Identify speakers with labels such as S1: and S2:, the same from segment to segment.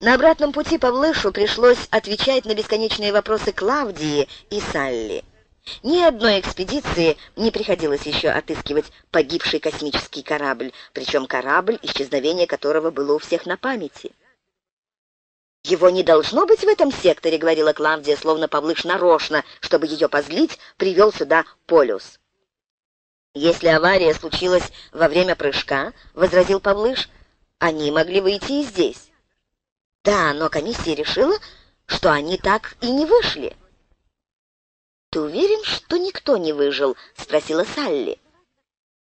S1: На обратном пути Павлышу пришлось отвечать на бесконечные вопросы Клавдии и Салли. Ни одной экспедиции не приходилось еще отыскивать погибший космический корабль, причем корабль, исчезновение которого было у всех на памяти. «Его не должно быть в этом секторе», — говорила Клавдия, словно Павлыш нарочно, чтобы ее позлить, привел сюда Полюс. «Если авария случилась во время прыжка», — возразил Павлыш, — «они могли выйти и здесь». Да, но комиссия решила, что они так и не вышли. «Ты уверен, что никто не выжил?» — спросила Салли.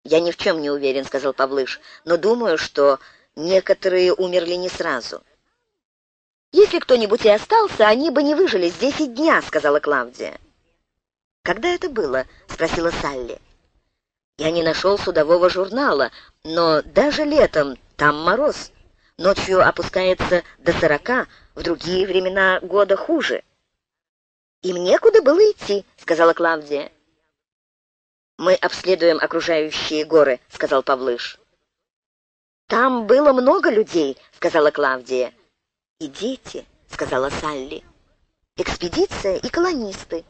S1: «Я ни в чем не уверен», — сказал Павлыш, «но думаю, что некоторые умерли не сразу». «Если кто-нибудь и остался, они бы не выжили здесь и дня», — сказала Клавдия. «Когда это было?» — спросила Салли. «Я не нашел судового журнала, но даже летом там мороз. Ночью опускается до сорока, в другие времена года хуже. «Им некуда было идти», — сказала Клавдия. «Мы обследуем окружающие горы», — сказал Павлыш. «Там было много людей», — сказала Клавдия. «И дети», — сказала Салли. «Экспедиция и колонисты».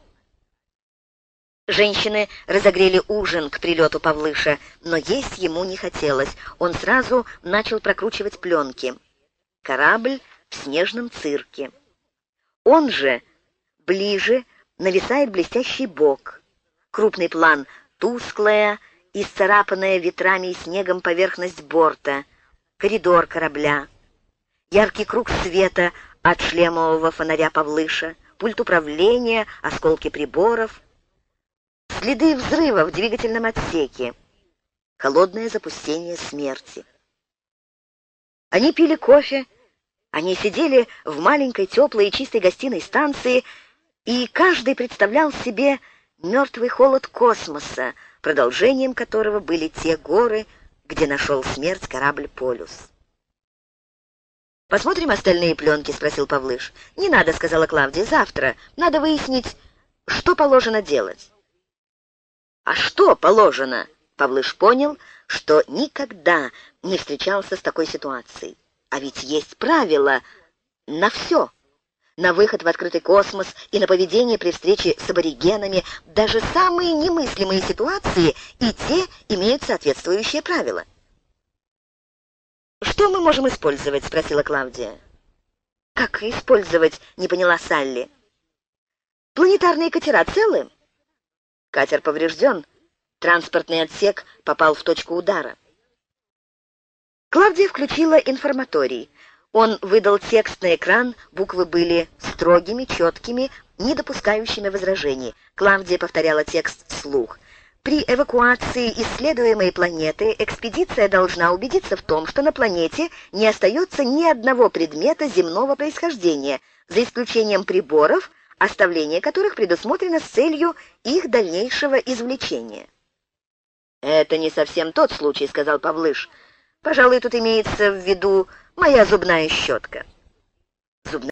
S1: Женщины разогрели ужин к прилету Павлыша, но есть ему не хотелось. Он сразу начал прокручивать пленки. Корабль в снежном цирке. Он же ближе нависает блестящий бок. Крупный план — тусклая, исцарапанная ветрами и снегом поверхность борта, коридор корабля, яркий круг света от шлемового фонаря Павлыша, пульт управления, осколки приборов — Следы взрыва в двигательном отсеке. Холодное запустение смерти. Они пили кофе, они сидели в маленькой теплой и чистой гостиной станции, и каждый представлял себе мертвый холод космоса, продолжением которого были те горы, где нашел смерть корабль «Полюс». «Посмотрим остальные пленки?» — спросил Павлыш. «Не надо», — сказала Клавдия, — «завтра. Надо выяснить, что положено делать». «А что положено?» Павлыш понял, что никогда не встречался с такой ситуацией. А ведь есть правила на все. На выход в открытый космос и на поведение при встрече с аборигенами, даже самые немыслимые ситуации, и те имеют соответствующие правила. «Что мы можем использовать?» — спросила Клавдия. «Как использовать?» — не поняла Салли. «Планетарные катера целы?» Катер поврежден. Транспортный отсек попал в точку удара. Клавдия включила информаторий. Он выдал текст на экран, буквы были строгими, четкими, не допускающими возражений. Клавдия повторяла текст вслух. При эвакуации исследуемой планеты экспедиция должна убедиться в том, что на планете не остается ни одного предмета земного происхождения, за исключением приборов, оставление которых предусмотрено с целью их дальнейшего извлечения. «Это не совсем тот случай», — сказал Павлыш. «Пожалуй, тут имеется в виду моя зубная щетка». Зубная